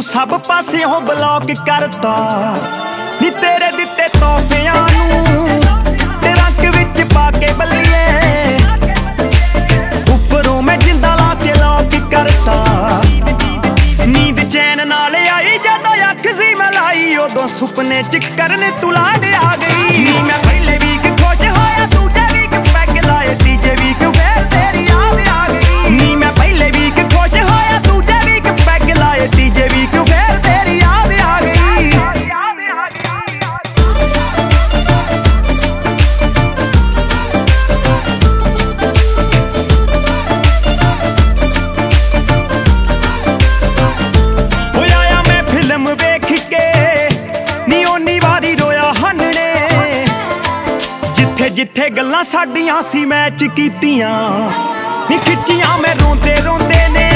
ਜਦੋਂ ਸਭ ਪਾਸਿਓਂ ਬਲੌਕ ਕਰਤਾ। ਨੀ ਤੇਰੇ ਦਿੱਤੇ ਤੋਹਫਿਆਂ ਨੂੰ ਤੇ ਰੰਗ ਵਿੱਚ ਪਾ ਕੇ ਬੱਲੀਏ। ਉੱਪਰੋਂ ਮੈਂ ਜਿੰਦਾ ਲਾ ਕੇ ਲੌਕ ਕਰਤਾ। ਨੀਂਦ ਚੈਨ ਨਾਲ ਆਈ ਜਦੋਂ ਅੱਖ ਸੀ ਮੈਂ ਲਾਈ ਉਦੋਂ ਸੁਪਨੇ ਚ ਕਰਨ ਤੂੰ ਲਾਡ ਆ ਗਈ। ਮੈਂ ਜਿੱਥੇ ਗੱਲਾਂ ਸਾਡੀਆਂ ਸੀ ਮੈਚ ਕੀਤੀਆਂ। ਨੀ ਖਿੱਚੀਆਂ ਮੈਂ ਰੋਂਦੇ ਰੋਂਦੇ ਨੇ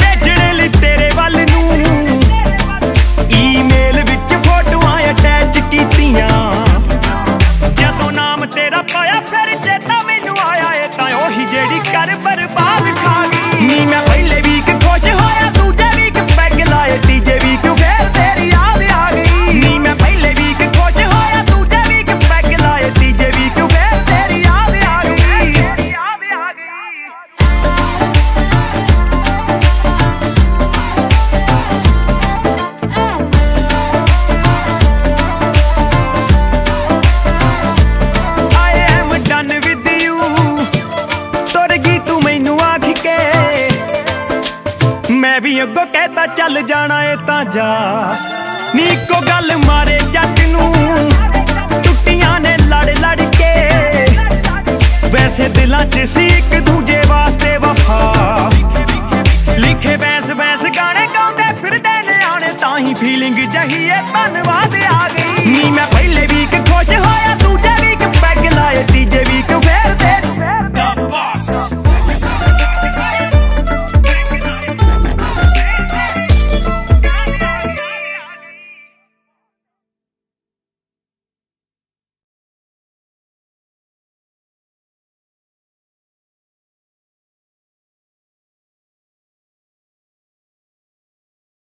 ਭੇਜਣੇ ਲਈ ਤੇਰੇ ਵੱਲ ਨੂੰ ਈਮੇਲ ਵਿੱਚ ਫੋਟੋਆਂ ਅਟੈਚ ਕੀਤੀਆਂ। ਜਦੋਂ ਨਾਮ ਤੇਰਾ ਪਾਇਆ, ਫਿਰ ਚੇਤਾ ਮੈਨੂੰ ਆਇਆ, ਇਹ ਤਾਂ ਉਹੀ ਜਿਹੜੀ ਕਰ ਬਰਬਾਦ ਮੈਂ ਵੀ ਅੱਗੋਂ ਕਹਿਤਾ ਚੱਲ ਜਾਣਾ ਏ ਤਾਂ ਜਾ। ਨੀ ਇੱਕੋ ਗੱਲ ਮਾਰੇ ਜੱਟ ਨੂੰ, ਟੁੱਟੀਆਂ ਨੇ ਲੜ ਲੜ ਕੇ। ਵੈਸੇ ਦਿਲਾਂ 'ਚ ਸੀ ਇੱਕ ਦੂਜੇ ਵਾਸਤੇ ਵਫ਼ਾ।